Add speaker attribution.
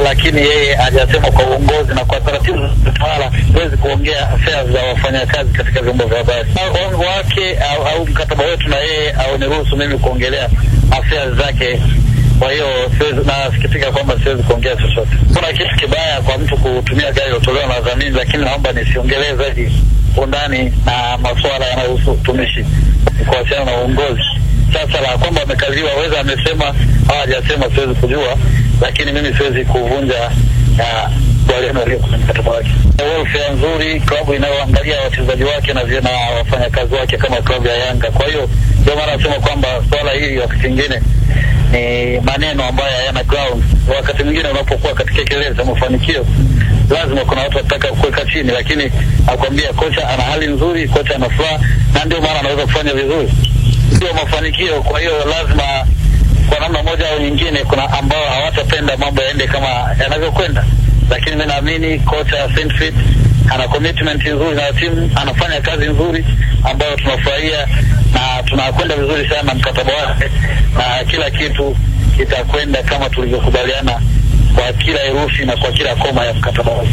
Speaker 1: lakini yeye hajasema kwa uongozi na kwa taratibu za utawala, huwezi kuongea afea za wafanyakazi katika vyombo vya habari. Wake au, au mkataba wetu na yeye au niruhusu mimi kuongelea afea zake. Kwa hiyo nasikitika kwamba siwezi kuongea chochote. Kuna kitu kibaya kwa mtu kutumia gari iliyotolewa na dhamini, lakini naomba nisiongelee zaidi undani na masuala yanayohusu utumishi kuhusiana na uongozi. Sasa la kwamba amekaziwa, weza amesema au hajasema, siwezi kujua, lakini mimi siwezi kuvunja makubaliano yaliyo kwenye mkataba wake. Welfare nzuri, klabu inayoangalia wachezaji wake na na wafanyakazi wake kama klabu ya Yanga. Kwa hiyo ndio maana nasema kwamba swala hili wakati mwingine ni maneno ambayo hayana ground. Wakati mwingine unapokuwa katika kelele za mafanikio, lazima kuna watu wataka kuweka chini, lakini nakwambia kocha ana hali nzuri, kocha ana furaha, na ndio maana anaweza kufanya vizuri, sio mafanikio. Kwa hiyo lazima kwa namna moja au nyingine, kuna ambao hawatapenda mambo yaende kama yanavyokwenda, lakini mi naamini kocha Saintfiet ana commitment nzuri na timu, anafanya kazi nzuri ambayo tunafurahia na tunakwenda vizuri sana mkataba wake, na kila kitu kitakwenda kama tulivyokubaliana kwa kila herufi na kwa kila koma ya mkataba wake.